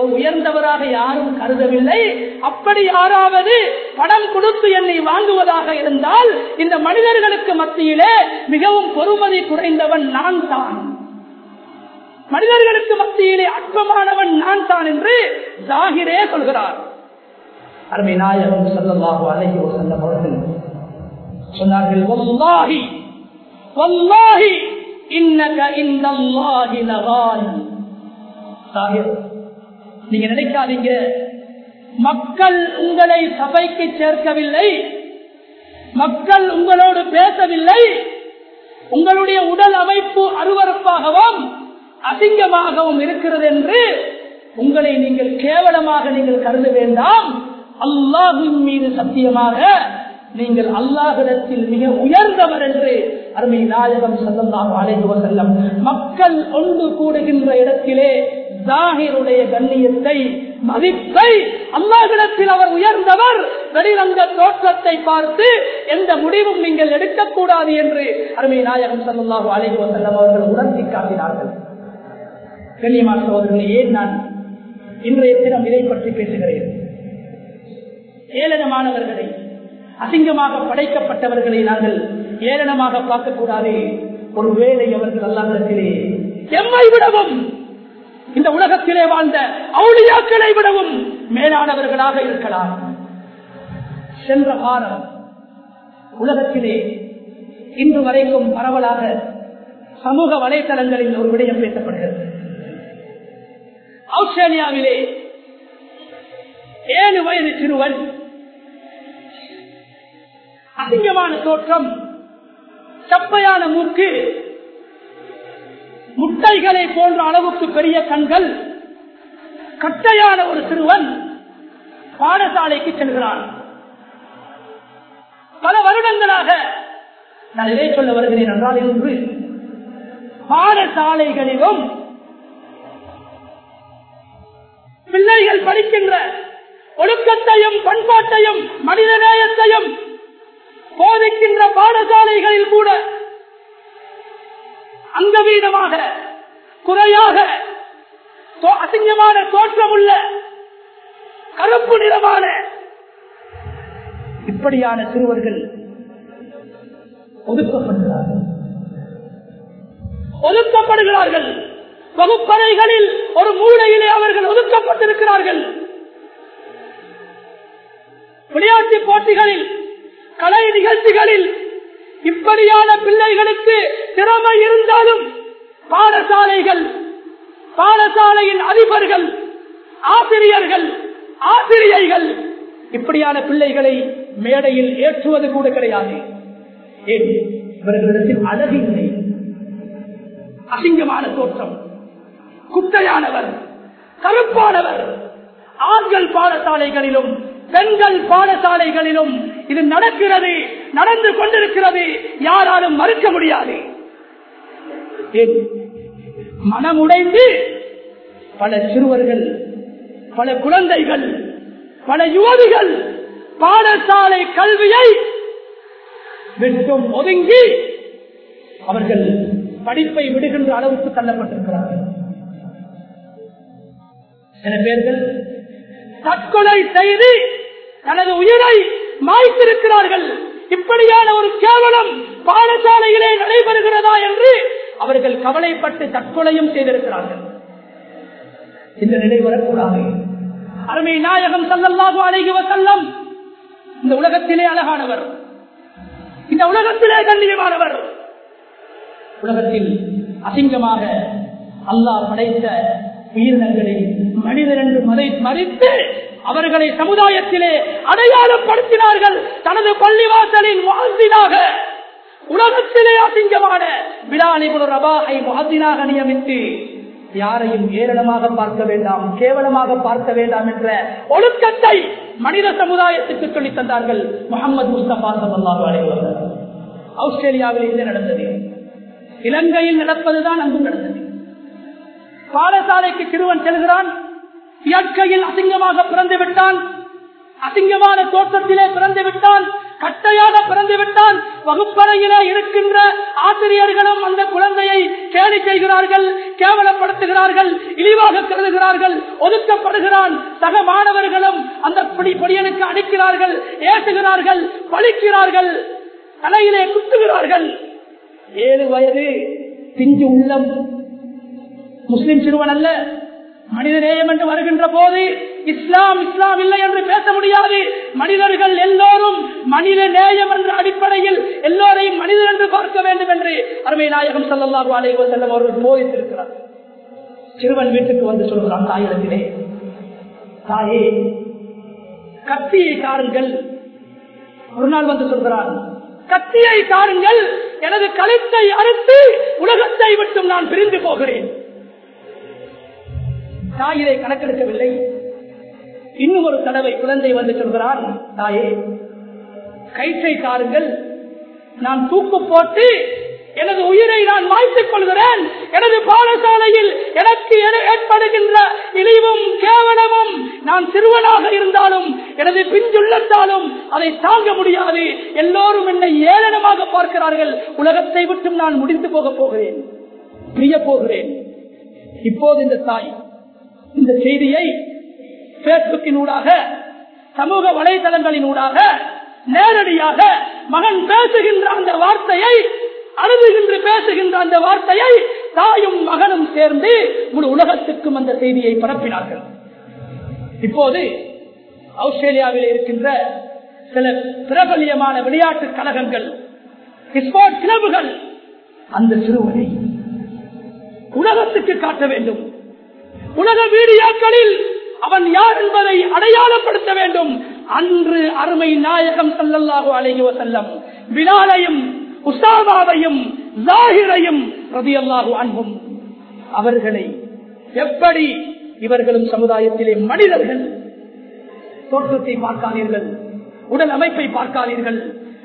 ஒரு உயர்ந்தவராக யாரும் கருதவில்லை. அப்படி யாராவது பணம் கொடுத்து என்னை வாங்குவதாக இருந்தால் இந்த மனிதர்களுக்கு மத்தியிலே மிகவும் பொறுமதி குறைந்தவன் நான் தான். மனிதர்களுக்கு மத்தியிலே அற்பமானவன் நான் தான் என்று ஜாகிரே சொல்கிறார். அருமை நாயகம் சொல்லல்லாஹு அழகி ஒரு சொன்னார்கள் நீங்க நினைக்காதீங்க. மக்கள் உங்களை சபைக்கு சேர்க்கவில்லை. மக்கள் உங்களோடு பேசவில்லை. உங்களுடைய உடல் அமைப்பு அருவறுப்பாகவும் அசிங்கமாகவும் இருக்கிறது என்று உங்களை நீங்கள் கேவலமாக நீங்கள் கருத வேண்டாம். அல்லாஹின் மீது சத்தியமாக நீங்கள் அல்லாஹிடத்தில் மிக உயர்ந்தவர் என்று அருமை நாயகம் செல்லலாம் அழைத்து செல்லம் மக்கள் ஒன்று கூடுகின்ற இடத்திலே ஜாகிருடைய கண்ணியத்தை மதிப்பை அல்லாஹிடத்தில் அவர் உயர்ந்தவர். வெளிரங்க தோற்றத்தை பார்த்து எந்த முடிவும் நீங்கள் எடுக்கக்கூடாது என்று அருமை நாயகம் சல்லாஹூ அலைஹி வசல்லம் அவர்கள் உணர்த்தி காட்டினார்கள். கண்ணியமான சோதரர்களே ஏன் நான் இன்றைய தினம் இதை பற்றி பேசுகிறேன்? ஏளனமானவர்களை அசிங்கமாக படைக்கப்பட்டவர்களை நாங்கள் ஏளனமாக பார்க்கக்கூடாது. ஒருவேளை அவர்கள் அல்லாதத்திலே எம்மை விடவும் இந்த உலகத்திலே வாழ்ந்த அவுளியாக்களை விடவும் மேலானவர்களாக இருக்கலாம். சென்ற வாரம் உலகத்திலே இன்று வரைக்கும் பரவலாக சமூக வலைதளங்களில் ஒரு விடயம் பேசப்படுகிறது. ஆஸ்திரேலியாவிலே ஏழு வயது சிறுவன் அசிங்கமான தோற்றம் சப்பையான மூக்கு முட்டைகளை போன்ற அளவுக்கு பெரிய கண்கள் கட்டையான ஒரு சிறுவன் பாடசாலைக்கு செல்கிறான். பல வருடங்களாக நான் இதை சொல்ல வருகிறேன் என்றால் இன்று பாடசாலைகளிலும் பிள்ளைகள் படிக்கின்ற ஒழுக்கத்தையும் பண்பாட்டையும் மனித நேயத்தையும் போதிக்கின்ற பாடசாலைகளில் கூட அங்கவீனமாக குறையாக அசிங்கமான தோற்றமுள்ள கருப்பு நிறமான இப்படியான சிறுவர்கள் ஒதுக்கப்படுகிறார்கள். ஒதுக்கப்படுகிறார்கள். வகுப்பறைகளில் ஒரு மூளையிலே அவர்கள் ஒதுக்கப்பட்டிருக்கிறார்கள். விளையாட்டு போட்டிகளில் கலை நிகழ்ச்சிகளில் இப்படியான பிள்ளைகளுக்கு திறமை இருந்தாலும் பாடசாலைகள் பாடசாலையின் அதிபர்கள் ஆசிரியர்கள் ஆசிரியைகள் இப்படியான பிள்ளைகளை மேடையில் ஏற்றுவது கூட கிடையாது. ஏன்? இவர்களிடத்தில் அழகு இல்லை. அசிங்கமான தோற்றம். குட்டையானவர் கருப்பானவர். ஆண்கள் பாடசாலைகளிலும் பெண்கள் பாடசாலைகளிலும் இது நடக்கிறது நடந்து கொண்டிருக்கிறது யாராலும் மறுக்க முடியாது. மனமுடைந்து பல சிறுவர்கள் பல குழந்தைகள் பல யுவதிகள் பாடசாலை கல்வியை விட்டும் ஒதுங்கி அவர்கள் படிப்பை விடுகின்ற அளவுக்கு தள்ளப்பட்டிருக்கிறார்கள். சில பேர்கள் தற்கொலை செய்து தனது உயிரை மாய்த்திருக்கிறார்கள். இப்படியான ஒரு கேவலம் பாடசாலையிலே நடைபெறுகிறதா என்று அவர்கள் கவலைப்பட்டு தற்கொலையும் செய்திருக்கிறார்கள். இந்த நிலை வரக்கூடாது. அருமை நாயகம் சல்லல்லாஹு அலைஹி செல்லம் இந்த உலகத்திலே அழகானவர். இந்த உலகத்திலே கண்ணியமானவர். உலகத்தில் அசிங்கமாக அல்லாஹ் படைத்த உயிரினங்களை மனிதன் என்று மறைத்து மறித்து அவர்களை சமுதாயத்திலே அடையாளப்படுத்தினார்கள். தனது பள்ளிவாசலின் வாழ்ந்தினாக உலகத்திலே அசிங்கமான விழாலிபுர ரபாகை முகத்தினாக நியமித்து யாரையும் ஏளனமாக பார்க்க வேண்டாம் கேவலமாக பார்க்க வேண்டாம் என்ற ஒழுக்கத்தை மனித சமுதாயத்துக்கு சொல்லித் தந்தார்கள் முகமது முஸ்தபா சல்லாஹு அலைவர் ஆஸ்திரேலியாவில் இது நடந்தது? இலங்கையில் நடப்பதுதான் அங்கும் நடந்தது. பாடசாலைக்கு சிறுவன் செல்கிறான் இயற்கையில் அசிங்கமாக பிறந்து விட்டான் அசிங்கமான தோற்றத்திலே பிறந்து விட்டான் கட்டையாக பிறந்து விட்டான் வகுப்பறையிலே இருக்கின்ற ஆசிரியர்களும் அந்த குழந்தையை கேலி செய்கிறார்கள் கேவலப்படுத்துகிறார்கள் இழிவாக கருதுகிறார்கள் ஒதுக்கப்படுகிறான். சக மாணவர்களும் அந்த பிடி அடிக்கிறார்கள் ஏசுகிறார்கள் பழிக்கிறார்கள் தலையிலே குத்துகிறார்கள். ஏழு வயது பிஞ்சு உள்ளம். முஸ்லிம் சிறுவன் அல்ல. மனித நேயம் என்று வருகின்ற போது இஸ்லாம் இஸ்லாம் இல்லை என்று பேச முடியாது. மனிதர்கள் எல்லோரும் மனித நேயம் என்ற அடிப்படையில் எல்லோரையும் மனிதர் என்று பார்க்க வேண்டும் என்று அருமை நாயகம் சல்லாஹூ அலைவ செல்லம் அவர்கள் போதித்திருக்கிறார். சிறுவன் வீட்டுக்கு வந்து சொல்கிறான் தாயிடத்திலே தாயே கத்தியை தாருங்கள். ஒரு நாள் வந்து சொல்கிறான் கத்தியை தாருங்கள் எனது கழுத்தை அறுத்து உலகத்தை விட்டும் நான் பிரிந்து போகிறேன். தாயிலை கணக்கெடுக்கவில்லை. இன்னும் ஒரு தடவை குழந்தை வந்து சொல்கிறான் தாயே கயிற்றை தாருங்கள். நான் தூக்கு போட்டு எனது உயிரை நான் மாய்த்துக் கொள்கிறேன். எனது பாடசாலையில் எனக்கு ஏற்படுகின்ற இழிவும் கேவலமும் நான் சிறுவனாக இருந்தாலும் எனது பிஞ்சுள்ளத்தாலும் அதை தாங்க முடியாது. எல்லோரும் என்னை ஏளனமாக பார்க்கிறார்கள். உலகத்தை விட்டும் நான் முடிந்து போக போகிறேன் பிரிய போகிறேன். இப்போது இந்த தாய் இந்த செய்தியை பேஸ்புக்கினூடாக சமூக வலைதளங்களினூடாக நேரடியாக மகன் பேசுகின்ற அந்த வார்த்தையை அழுதுகின்ற பேசுகின்ற அந்த வார்த்தையை தாயும் மகனும் சேர்ந்து முழு உலகத்துக்கும் அந்த செய்தியை பரப்பினார்கள். இப்போது ஆஸ்திரேலியாவில் இருக்கின்ற சில பிரபலியமான விளையாட்டு கழகங்கள் கிளப்புகள் அந்த சிறுவனை உலகத்துக்கு காட்ட வேண்டும். உலக வீடியோக்களில் அவன் யார் என்பதை அடையாளப்படுத்த வேண்டும். அன்று அருமை நாயகம் செல்லல்லாகோ அலைஹி செல்லம் பிலாலையும் உசாமாவையும் ஜாகிரையும் ரதியல்லாஹு அன்பும் அவர்களை எப்படி இவர்களும் சமுதாயத்திலே மனிதர்கள் தோற்றத்தை பார்க்காதீர்கள் உடல் அமைப்பை பார்க்காதீர்கள்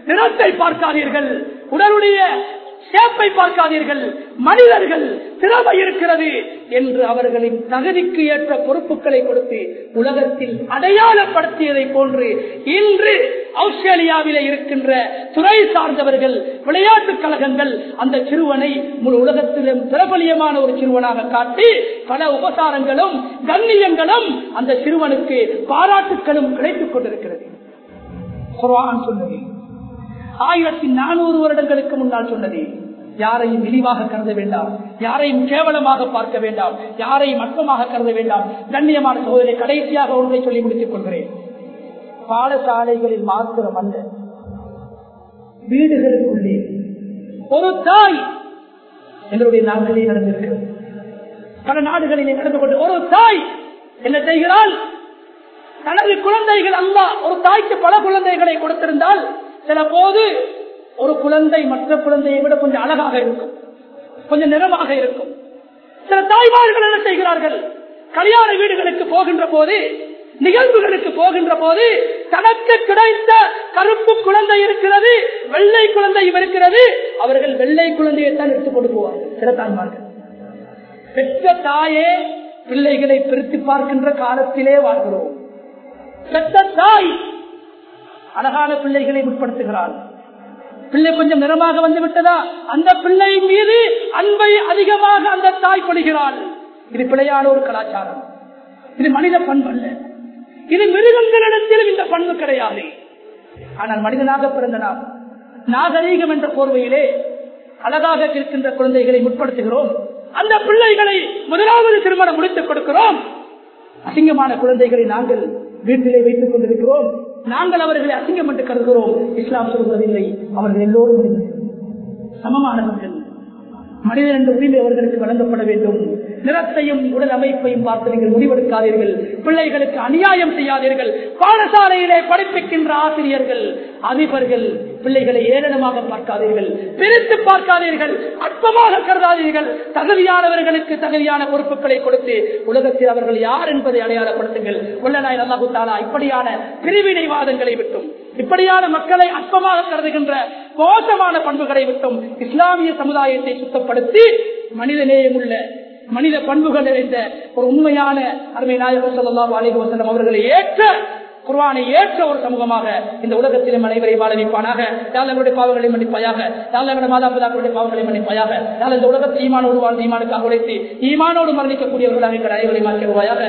நிறத்தை பார்க்காதீர்கள் உடலுடைய சேப்பை பார்க்காதீர்கள். மனிதர்கள் திறமை இருக்கிறது என்று அவர்களின் தகுதிக்கு ஏற்ற பொறுப்புகளை கொடுத்து உலகத்தில் அடையாளப்படுத்தியதை போன்று இன்று ஆஸ்திரேலியாவில இருக்கின்ற துறை சார்ந்தவர்கள் விளையாட்டுக் கழகங்கள் அந்த சிறுவனை முழு உலகத்திலும் பிரபலியமான ஒரு சிறுவனாக காட்டி பல உபசாரங்களும் கண்ணியங்களும் அந்த சிறுவனுக்கு பாராட்டுகளும் கிடைத்துக் கொண்டிருக்கிறது. குரான் சொன்னது. ஆயிரத்தி நானூறு வருடங்களுக்கு முன்னால் சொன்னது. யாரையும் இழிவாக கருத வேண்டாம். யாரையும் கேவலமாக பார்க்க வேண்டாம். யாரையும் அற்பமாக கருத வேண்டாம். கண்ணியமான சோதனை கடைசியாக ஒன்றை சொல்லி முடித்துக் கொள்கிறேன். பாடசாலைகளில் மாத்திரம் அல்ல வீடுகளுக்குள்ளே ஒரு தாய் எங்களுடைய நாடுகளிலே நடந்திருக்கிறது. பல நாடுகளிலே நடந்து கொண்டு ஒரு தாய் என்ன செய்கிறாள்? தனது குழந்தைகள் அல்ல ஒரு தாய்க்கு பல குழந்தைகளை கொடுத்திருந்தால் சில போது ஒரு குழந்தை மற்ற குழந்தையை விட கொஞ்சம் அழகாக இருக்கும். கொஞ்சம் நிறமாக இருக்கும். சில தாய்மார்கள் என்ன செய்கிறார்கள்? கல்யாண வீடுகளுக்கு போகின்ற போது நிகழ்வுகளுக்கு போகின்ற போது தனக்கு கிடைத்த கருப்பு குழந்தை இருக்கிறது வெள்ளை குழந்தை இருக்கிறது அவர்கள் வெள்ளை குழந்தையை தான் எடுத்துக் கொண்டு போவார்கள் சில தாய்மார்கள். பெற்ற தாயே பிள்ளைகளை பிரித்து பார்க்கின்ற காலத்திலே வாழ்கிறோம். பெற்ற தாய் அழகான பிள்ளைகளை உட்படுத்துகிறாள். பிள்ளை கொஞ்சம் நிறமாக வந்து விட்டதா? அந்த பிள்ளை மீது அன்பை அதிகமாக அந்த தாய் கொள்கிறாள் இது பிழையான ஒரு கலாச்சாரம். இது மனித பண்பு அல்ல. இது மிருகங்களிடத்திலும் இந்த பண்பு கிடையாது. ஆனால் மனிதனாக பிறந்த நாம் நாகரீகம் என்ற போர்வையிலே அழகாக இருக்கின்ற குழந்தைகளை முற்படுத்துகிறோம். அந்த பிள்ளைகளை முதலாவது திருமணம் முடித்துக் கொடுக்கிறோம். அசிங்கமான குழந்தைகளை நாங்கள் வீட்டிலே வைத்துக் கொண்டிருக்கிறோம். நாங்கள் அவர்களை அசிங்கம் என்று கருதுகிறோம். இஸ்லாம் சொல்வதில்லை. அவர்கள் எல்லோரும் சமமானவர்கள் மனிதன் என்ற உரிமை அவர்களுக்கு வழங்கப்பட வேண்டும். நிறத்தையும் உடல் அமைப்பையும் பார்த்து நீங்கள் முடிவெடுக்காதீர்கள். பிள்ளைகளுக்கு அநியாயம் செய்யாதீர்கள். பாடசாலையிலே படிப்பிக்கின்ற ஆசிரியர்கள் அதிபர்கள் பிள்ளைகளை ஏளனமாக பார்க்காதீர்கள் பிரித்து பார்க்காதீர்கள் அற்பமாக கருதாதீர்கள். தகுதியானவர்களுக்கு தகுதியான பொறுப்புகளை கொடுத்து உலகத்தில் அவர்கள் யார் என்பதை அடையாளப்படுத்துங்கள். உள்ளநாய் அல்லாஹு தாலா இப்படியான பிரிவினைவாதங்களை விட்டும் இப்படியான மக்களை அற்பமாக கருதுகின்ற மோசமான பண்புகளை விட்டும் இஸ்லாமிய சமுதாயத்தை சுத்தப்படுத்தி மனிதநேயம் உள்ள மனித பண்புகள் நிறைந்த ஒரு உண்மையான அருமை நாயகர் சொல்லலாம் அலைஹி அவர்களை ஏற்ற குர்வானை ஏற்ற ஒரு சமூகமாக இந்த உலகத்திலும் அனைவரை வாழ வைப்பானாக யாழ் எங்களுடைய பாவங்களை மன்னிப்பாயாக? யாழ் எங்களுடைய மாதாபிதாக்களுடைய பாவங்களை மன்னிப்பாயாக? யாழ் இந்த உலகத்தில் ஈமானோடு வாழ்ந்து ஈமானுக்காக உழைத்து ஈமானோடு மரணிக்கக்கூடியவர்களாக எங்கள் அனைவரை மாற்றிடுவாயாக